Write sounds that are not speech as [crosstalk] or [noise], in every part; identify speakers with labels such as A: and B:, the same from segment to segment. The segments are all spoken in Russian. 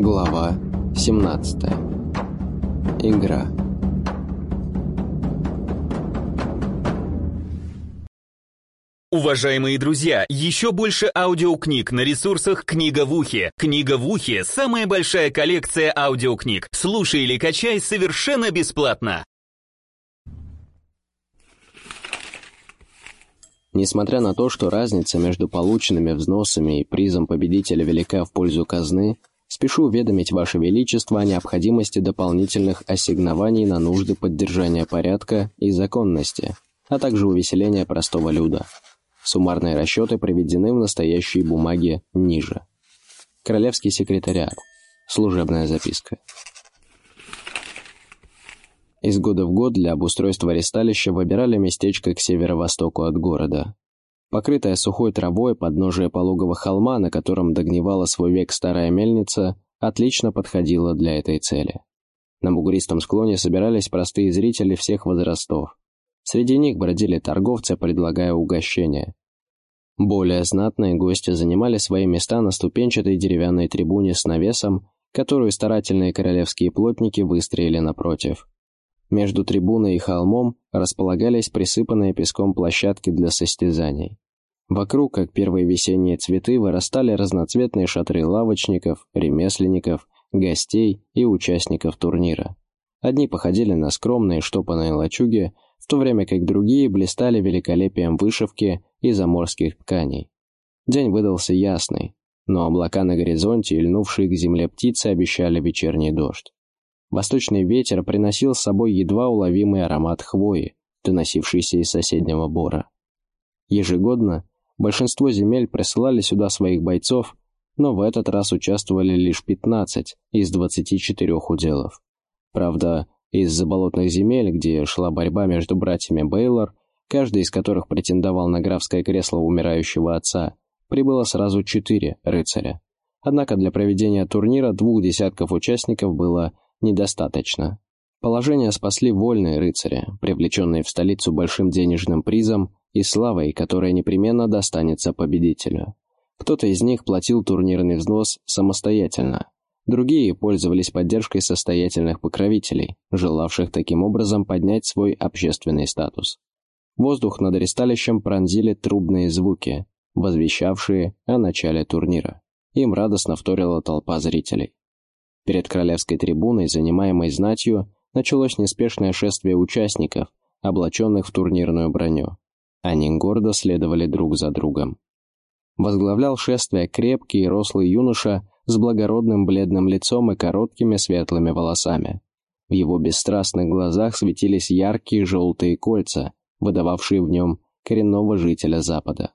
A: Глава 17. Игра.
B: Уважаемые друзья, еще больше аудиокниг на ресурсах «Книга в ухе». «Книга в ухе» — самая большая коллекция аудиокниг. Слушай или качай совершенно бесплатно.
A: Несмотря на то, что разница между полученными взносами и призом победителя велика в пользу казны, спешу уведомить Ваше Величество о необходимости дополнительных ассигнований на нужды поддержания порядка и законности, а также увеселения простого люда. Суммарные расчеты приведены в настоящей бумаге ниже. Королевский секретариат. Служебная записка. Из года в год для обустройства ресталища выбирали местечко к северо-востоку от города. Покрытая сухой травой подножие пологого холма, на котором догнивала свой век старая мельница, отлично подходила для этой цели. На бугристом склоне собирались простые зрители всех возрастов. Среди них бродили торговцы, предлагая угощения. Более знатные гости занимали свои места на ступенчатой деревянной трибуне с навесом, которую старательные королевские плотники выстроили напротив. Между трибуной и холмом располагались присыпанные песком площадки для состязаний. Вокруг, как первые весенние цветы, вырастали разноцветные шатры лавочников, ремесленников, гостей и участников турнира. Одни походили на скромные штопанные лачуги, в то время как другие блистали великолепием вышивки и заморских тканей. День выдался ясный, но облака на горизонте и льнувшие к земле птицы обещали вечерний дождь. Восточный ветер приносил с собой едва уловимый аромат хвои, доносившийся из соседнего бора. Ежегодно большинство земель присылали сюда своих бойцов, но в этот раз участвовали лишь 15 из 24 уделов. Правда, из заболотных земель, где шла борьба между братьями Бейлор, каждый из которых претендовал на графское кресло умирающего отца, прибыло сразу четыре рыцаря. Однако для проведения турнира двух десятков участников было недостаточно. Положение спасли вольные рыцари, привлеченные в столицу большим денежным призом и славой, которая непременно достанется победителю. Кто-то из них платил турнирный взнос самостоятельно, Другие пользовались поддержкой состоятельных покровителей, желавших таким образом поднять свой общественный статус. Воздух над аресталищем пронзили трубные звуки, возвещавшие о начале турнира. Им радостно вторила толпа зрителей. Перед королевской трибуной, занимаемой знатью, началось неспешное шествие участников, облаченных в турнирную броню. Они гордо следовали друг за другом. Возглавлял шествие крепкий и рослый юноша с благородным бледным лицом и короткими светлыми волосами. В его бесстрастных глазах светились яркие желтые кольца, выдававшие в нем коренного жителя Запада.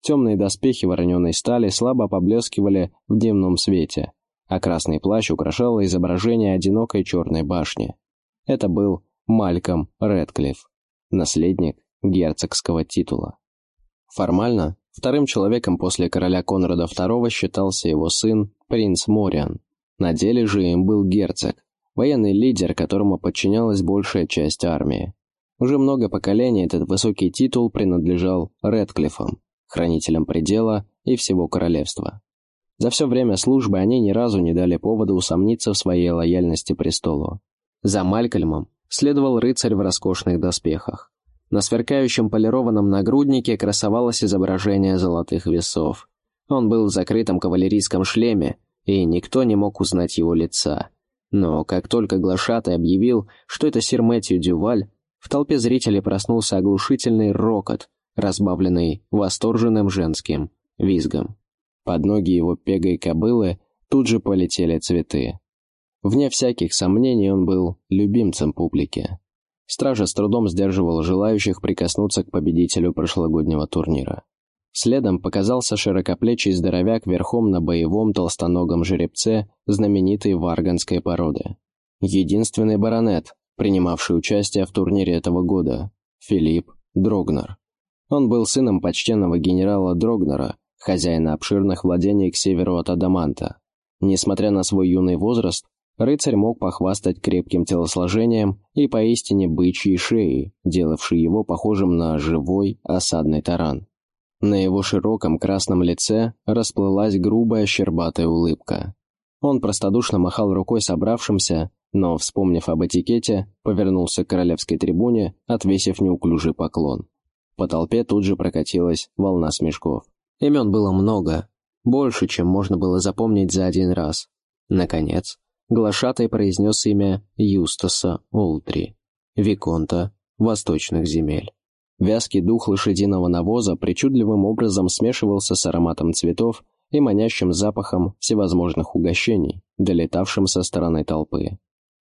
A: Темные доспехи вороненой стали слабо поблескивали в дневном свете, а красный плащ украшало изображение одинокой черной башни. Это был Мальком Редклифф, наследник герцогского титула. Формально, вторым человеком после короля Конрада II считался его сын принц Мориан. На деле же им был герцог, военный лидер, которому подчинялась большая часть армии. Уже много поколений этот высокий титул принадлежал Редклиффам, хранителям предела и всего королевства. За все время службы они ни разу не дали повода усомниться в своей лояльности престолу. За Малькольмом следовал рыцарь в роскошных доспехах. На сверкающем полированном нагруднике красовалось изображение золотых весов. Он был в закрытом кавалерийском шлеме, и никто не мог узнать его лица. Но как только глашатай объявил, что это сир Мэтью Дюваль, в толпе зрителей проснулся оглушительный рокот, разбавленный восторженным женским визгом. Под ноги его пегой кобылы тут же полетели цветы. Вне всяких сомнений он был любимцем публики. Стража с трудом сдерживала желающих прикоснуться к победителю прошлогоднего турнира. Следом показался широкоплечий здоровяк верхом на боевом толстоногом жеребце знаменитой варганской породы. Единственный баронет, принимавший участие в турнире этого года, Филипп Дрогнер. Он был сыном почтенного генерала Дрогнера, хозяина обширных владений к северу от Адаманта. Несмотря на свой юный возраст, рыцарь мог похвастать крепким телосложением и поистине бычьей шеей, делавшей его похожим на живой осадный таран. На его широком красном лице расплылась грубая щербатая улыбка. Он простодушно махал рукой собравшимся, но, вспомнив об этикете, повернулся к королевской трибуне, отвесив неуклюжий поклон. По толпе тут же прокатилась волна смешков. Имен было много, больше, чем можно было запомнить за один раз. Наконец, глашатай произнес имя Юстаса Олтри, Виконта Восточных земель. Вязкий дух лошадиного навоза причудливым образом смешивался с ароматом цветов и манящим запахом всевозможных угощений, долетавшим со стороны толпы.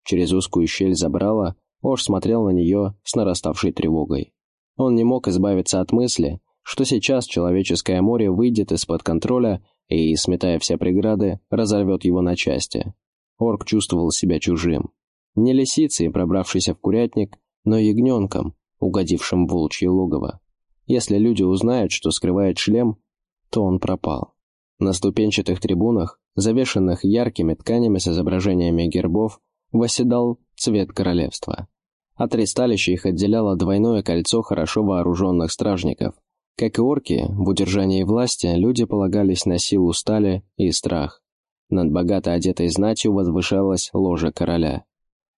A: Через узкую щель забрала, Ош смотрел на нее с нараставшей тревогой. Он не мог избавиться от мысли, что сейчас человеческое море выйдет из-под контроля и, сметая все преграды, разорвет его на части. Орк чувствовал себя чужим. Не лисицей, пробравшейся в курятник, но ягненком, угодившим в волчье логово. Если люди узнают, что скрывает шлем, то он пропал. На ступенчатых трибунах, завешенных яркими тканями с изображениями гербов, восседал цвет королевства. От ресталища их отделяло двойное кольцо хорошо вооруженных стражников. Как и орки, в удержании власти люди полагались на силу стали и страх. Над богато одетой знатью возвышалась ложа короля.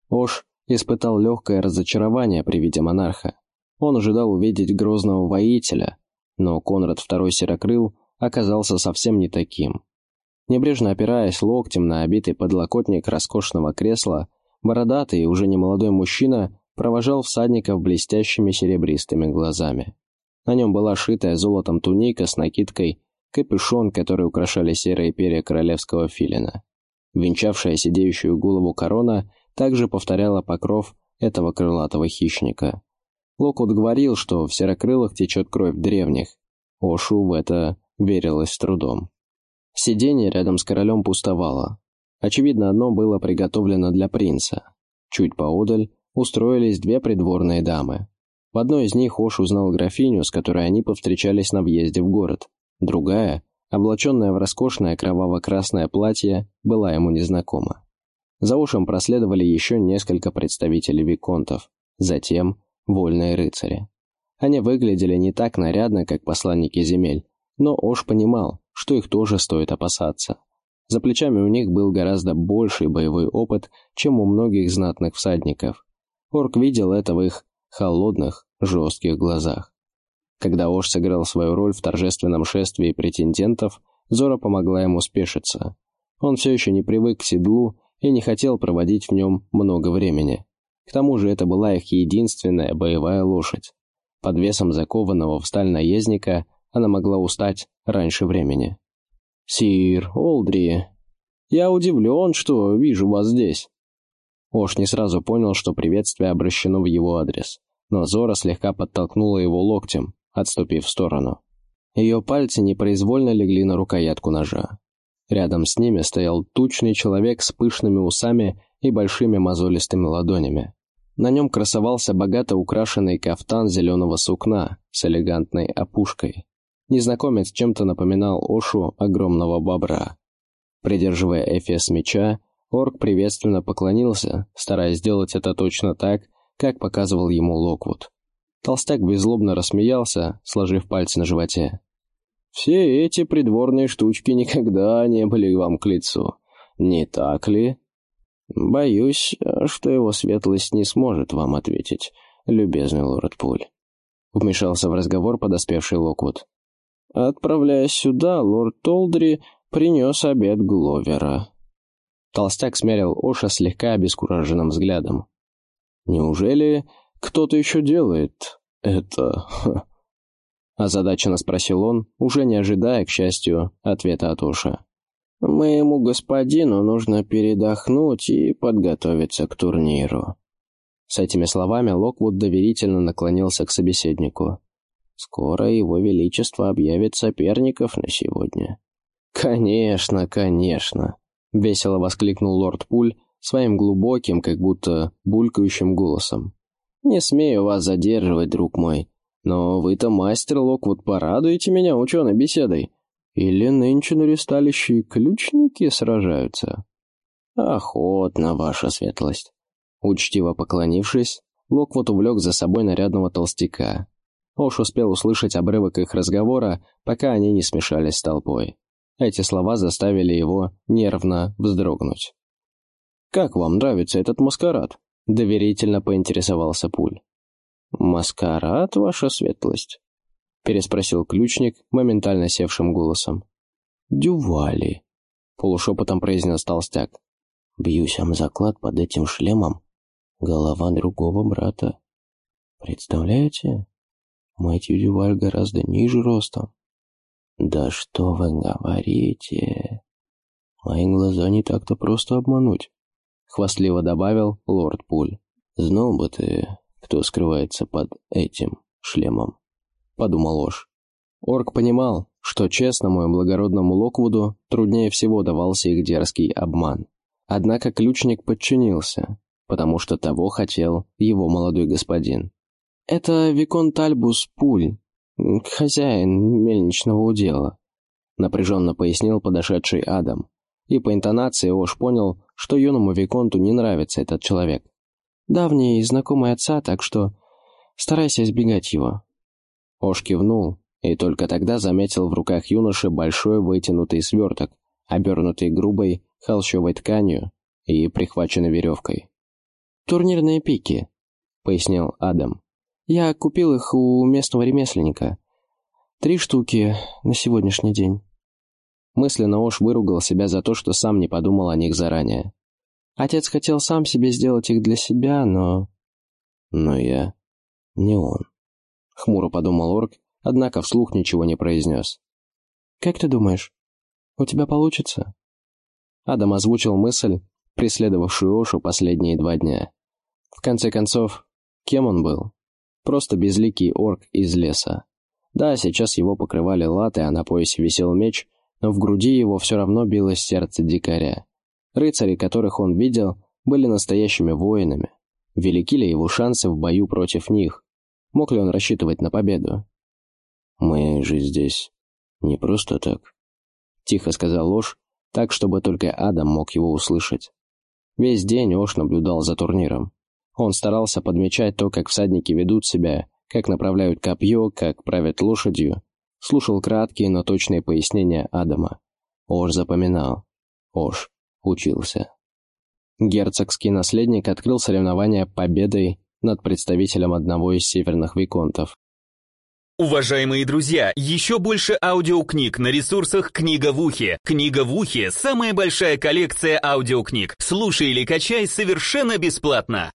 A: Ош испытал легкое разочарование при виде монарха. Он ожидал увидеть грозного воителя, но Конрад II Серокрыл оказался совсем не таким. Небрежно опираясь локтем на обитый подлокотник роскошного кресла, бородатый и уже немолодой мужчина провожал всадников блестящими серебристыми глазами. На нем была шитая золотом туника с накидкой, капюшон, который украшали серые перья королевского филина. Венчавшая сидеющую голову корона также повторяла покров этого крылатого хищника. Локут говорил, что в серокрылых течет кровь древних. Ошу в это верилось с трудом. Сиденье рядом с королем пустовало. Очевидно, одно было приготовлено для принца. Чуть поодаль устроились две придворные дамы. В одной из них Ош узнал графиню, с которой они повстречались на въезде в город. Другая, облаченная в роскошное кроваво-красное платье, была ему незнакома. За Ошем проследовали еще несколько представителей виконтов, затем вольные рыцари. Они выглядели не так нарядно, как посланники земель, но Ош понимал, что их тоже стоит опасаться. За плечами у них был гораздо больший боевой опыт, чем у многих знатных всадников. Орк видел это в их холодных, жестких глазах. Когда Ош сыграл свою роль в торжественном шествии претендентов, Зора помогла ему спешиться. Он все еще не привык к седлу и не хотел проводить в нем много времени. К тому же это была их единственная боевая лошадь. Под весом закованного в сталь наездника она могла устать раньше времени. «Сир, Олдри, я удивлен, что вижу вас здесь». Ош не сразу понял, что приветствие обращено в его адрес, но Зора слегка подтолкнула его локтем, отступив в сторону. Ее пальцы непроизвольно легли на рукоятку ножа. Рядом с ними стоял тучный человек с пышными усами и большими мозолистыми ладонями. На нем красовался богато украшенный кафтан зеленого сукна с элегантной опушкой. Незнакомец чем-то напоминал Ошу огромного бобра. Придерживая Эфес меча, орк приветственно поклонился, стараясь сделать это точно так, как показывал ему Локвуд. Толстяк беззлобно рассмеялся, сложив пальцы на животе. «Все эти придворные штучки никогда не были вам к лицу, не так ли?» «Боюсь, что его светлость не сможет вам ответить, любезный лорд Пуль», — вмешался в разговор подоспевший Локвуд. Отправляясь сюда, лорд Толдри принес обед Гловера. Толстяк смерил Оша слегка обескураженным взглядом. «Неужели кто-то еще делает это?» [laughs] Озадаченно спросил он, уже не ожидая, к счастью, ответа от Оша. «Моему господину нужно передохнуть и подготовиться к турниру». С этими словами Локвуд доверительно наклонился к собеседнику. Скоро его величество объявит соперников на сегодня». «Конечно, конечно!» — весело воскликнул лорд Пуль своим глубоким, как будто булькающим голосом. «Не смею вас задерживать, друг мой, но вы-то мастер, Локвуд, порадуете меня ученой беседой. Или нынче на ресталище ключники сражаются?» «Охотно, ваша светлость». Учтиво поклонившись, Локвуд увлек за собой нарядного толстяка, Ош успел услышать обрывок их разговора, пока они не смешались с толпой. Эти слова заставили его нервно вздрогнуть. «Как вам нравится этот маскарад?» — доверительно поинтересовался Пуль. «Маскарад, ваша светлость?» — переспросил ключник моментально севшим голосом. «Дювали», — полушепотом произнес толстяк. «Бьюсь об заклад под этим шлемом. Голова другого брата. Представляете? Мэтью Дюваль гораздо ниже ростом. «Да что вы говорите? Мои глаза не так-то просто обмануть», — хвастливо добавил лорд Пуль. «Знал бы ты, кто скрывается под этим шлемом», — подумал Ош. Орк понимал, что честному и благородному Локвуду труднее всего давался их дерзкий обман. Однако ключник подчинился, потому что того хотел его молодой господин. «Это Виконт Альбус Пуль, «Хозяин мельничного удела», — напряженно пояснил подошедший Адам. И по интонации Ош понял, что юному Виконту не нравится этот человек. «Давний знакомый отца, так что старайся избегать его». Ош кивнул, и только тогда заметил в руках юноши большой вытянутый сверток, обернутый грубой холщовой тканью и прихваченной веревкой. «Турнирные пики», — пояснил Адам. Я купил их у местного ремесленника. Три штуки на сегодняшний день. Мысленно Ош выругал себя за то, что сам не подумал о них заранее. Отец хотел сам себе сделать их для себя, но... Но я... не он. Хмуро подумал Орк, однако вслух ничего не произнес. «Как ты думаешь, у тебя получится?» Адам озвучил мысль, преследовавшую Ошу последние два дня. В конце концов, кем он был? Просто безликий орк из леса. Да, сейчас его покрывали латы, а на поясе висел меч, но в груди его все равно билось сердце дикаря. Рыцари, которых он видел, были настоящими воинами. Велики ли его шансы в бою против них? Мог ли он рассчитывать на победу? «Мы же здесь не просто так», — тихо сказал Ложь, так, чтобы только Адам мог его услышать. Весь день Ош наблюдал за турниром. Он старался подмечать то, как всадники ведут себя, как направляют копье, как правят лошадью. Слушал краткие, но точные пояснения Адама. Ош запоминал. Ош учился. Герцогский наследник открыл соревнования победой над представителем одного из северных виконтов.
B: Уважаемые друзья, еще больше аудиокниг на ресурсах «Книга в ухе». «Книга в ухе» — самая большая коллекция аудиокниг. Слушай или качай совершенно бесплатно.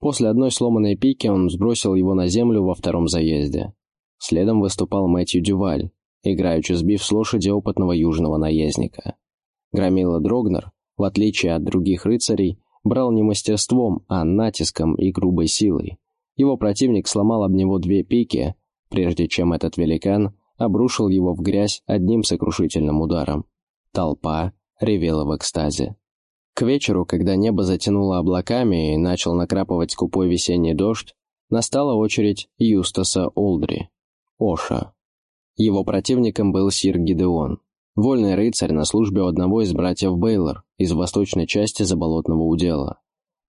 A: После одной сломанной пики он сбросил его на землю во втором заезде. Следом выступал Мэтью Дюваль, играючи сбив с лошади опытного южного наездника. Громила Дрогнер, в отличие от других рыцарей, брал не мастерством, а натиском и грубой силой. Его противник сломал об него две пики, прежде чем этот великан обрушил его в грязь одним сокрушительным ударом. Толпа ревела в экстазе. К вечеру, когда небо затянуло облаками и начал накрапывать скупой весенний дождь, настала очередь Юстаса Олдри, Оша. Его противником был сир Гидеон, вольный рыцарь на службе у одного из братьев Бейлор из восточной части заболотного удела.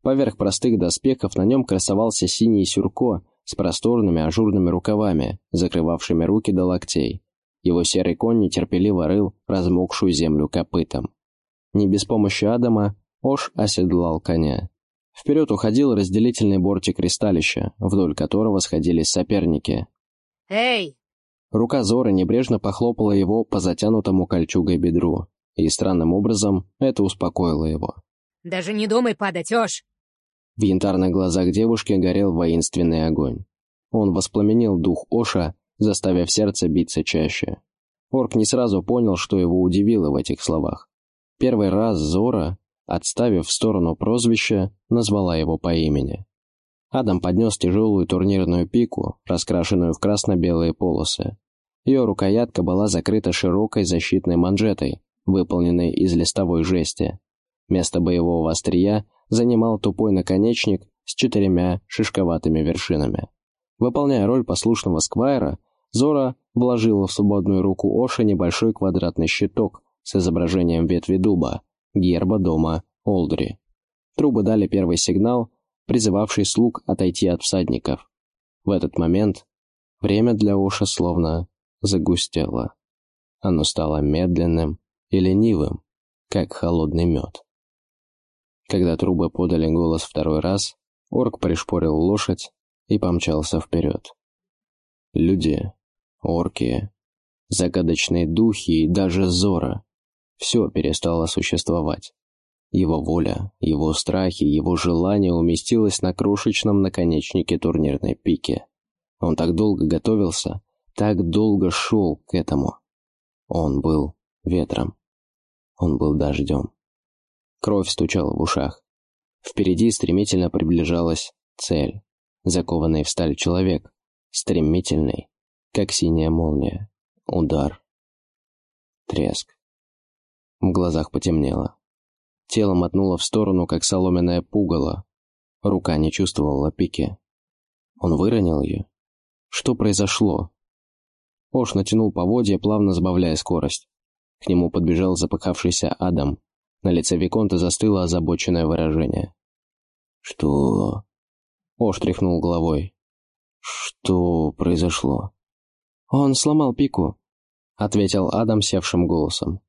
A: Поверх простых доспехов на нем красовался синий сюрко с просторными ажурными рукавами, закрывавшими руки до локтей. Его серый конь нетерпеливо рыл размокшую землю копытом. Не без помощи Адама Ош оседлал коня. Вперед уходил разделительный бортик ристалища, вдоль которого сходились соперники.
C: «Эй!»
A: Рука Зоры небрежно похлопала его по затянутому кольчугой бедру, и странным образом это успокоило его.
C: «Даже не думай падать, Ош!»
A: В янтарных глазах девушки горел воинственный огонь. Он воспламенил дух Оша, заставив сердце биться чаще. Орк не сразу понял, что его удивило в этих словах. Первый раз Зора, отставив в сторону прозвища, назвала его по имени. Адам поднес тяжелую турнирную пику, раскрашенную в красно-белые полосы. Ее рукоятка была закрыта широкой защитной манжетой, выполненной из листовой жести. Место боевого острия занимал тупой наконечник с четырьмя шишковатыми вершинами. Выполняя роль послушного сквайра, Зора вложила в свободную руку Оша небольшой квадратный щиток, с изображением ветви дуба, герба дома Олдри. Трубы дали первый сигнал, призывавший слуг отойти от всадников. В этот момент время для Оша словно загустело. Оно стало медленным и ленивым, как холодный мед. Когда трубы подали голос второй раз, орк пришпорил лошадь и помчался вперед. Люди, орки, загадочные духи и даже Зора — все перестало существовать. Его воля, его страхи, его желание уместилось на крошечном наконечнике турнирной пики. Он так долго готовился, так долго шел к этому. Он был ветром. Он был дождем. Кровь стучала в ушах. Впереди стремительно приближалась цель. Закованный в сталь человек. Стремительный, как синяя молния. Удар. Треск. В глазах потемнело. Тело мотнуло в сторону, как соломенное пугало. Рука не чувствовала пики. Он выронил ее. Что произошло? Ош натянул поводья, плавно сбавляя скорость. К нему подбежал запыхавшийся Адам. На лице Виконта застыло озабоченное выражение. «Что?» Ош тряхнул головой. «Что произошло?» «Он сломал пику», — ответил Адам севшим голосом.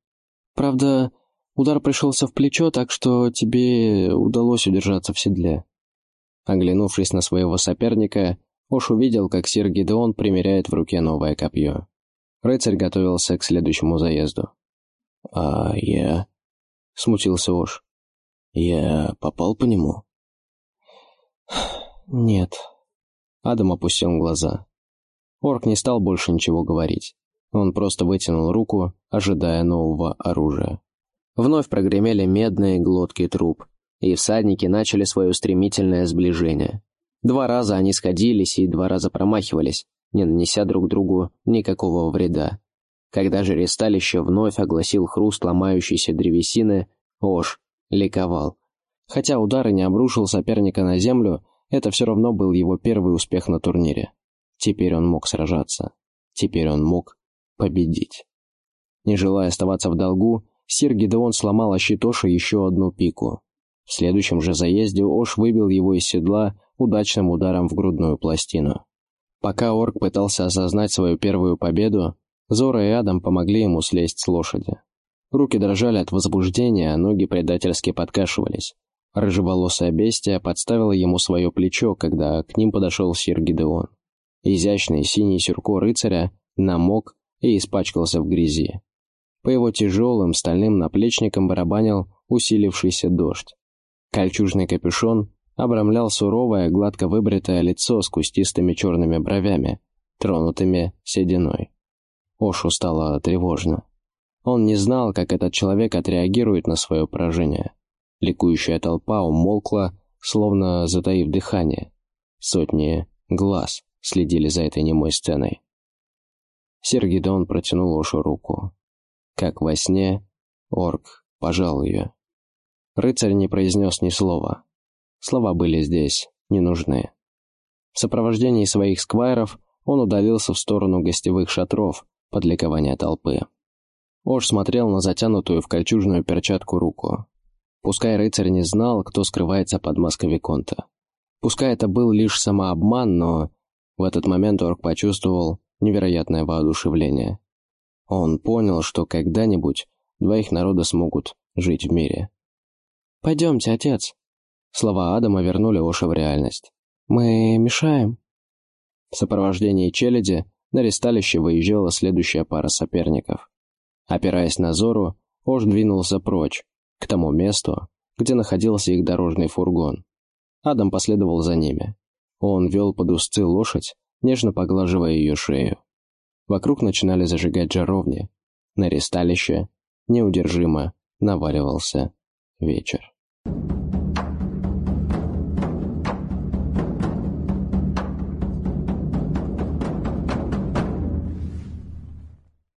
A: «Правда, удар пришелся в плечо, так что тебе удалось удержаться в седле». Оглянувшись на своего соперника, Ош увидел, как сир Гидеон примеряет в руке новое копье. Рыцарь готовился к следующему заезду. «А я...» — смутился Ош. «Я попал по нему?» «Нет». Адам опустил глаза. Орк не стал больше ничего говорить. Он просто вытянул руку, ожидая нового оружия. Вновь прогремели медные глотки труб, и всадники начали свое стремительное сближение. Два раза они сходились и два раза промахивались, не нанеся друг другу никакого вреда. Когда же ресталище вновь огласил хруст ломающейся древесины, Ош ликовал. Хотя удар и не обрушил соперника на землю, это все равно был его первый успех на турнире. Теперь он мог сражаться. Теперь он мог победить. Не желая оставаться в долгу, сир Гидеон сломал Ащитоша еще одну пику. В следующем же заезде Ош выбил его из седла удачным ударом в грудную пластину. Пока орк пытался осознать свою первую победу, Зора и Адам помогли ему слезть с лошади. Руки дрожали от возбуждения, а ноги предательски подкашивались. Рыжеволосая бестия подставила ему свое плечо, когда к ним подошел сир Гидеон. Изящный синий сюрко рыцаря намок и испачкался в грязи. По его тяжелым стальным наплечникам барабанил усилившийся дождь. Кольчужный капюшон обрамлял суровое, гладко выбритое лицо с кустистыми черными бровями, тронутыми сединой. Ошу стало тревожно. Он не знал, как этот человек отреагирует на свое поражение. Ликующая толпа умолкла, словно затаив дыхание. Сотни глаз следили за этой немой сценой. Сергидон протянул Ошу руку. Как во сне, орк пожал ее. Рыцарь не произнес ни слова. Слова были здесь не нужны. В сопровождении своих сквайров он удалился в сторону гостевых шатров под ликование толпы. Ош смотрел на затянутую в кольчужную перчатку руку. Пускай рыцарь не знал, кто скрывается под маской Виконта. Пускай это был лишь самообман, но в этот момент Орк почувствовал невероятное воодушевление. Он понял, что когда-нибудь два их народа смогут жить в мире. «Пойдемте, отец», Слова Адама вернули Оша в реальность. «Мы мешаем?» В сопровождении челяди на ресталище выезжала следующая пара соперников. Опираясь на Зору, Ош двинулся прочь, к тому месту, где находился их дорожный фургон. Адам последовал за ними. Он вел под узцы лошадь, нежно поглаживая ее шею. Вокруг начинали зажигать жаровни. На ресталище неудержимо наваливался вечер.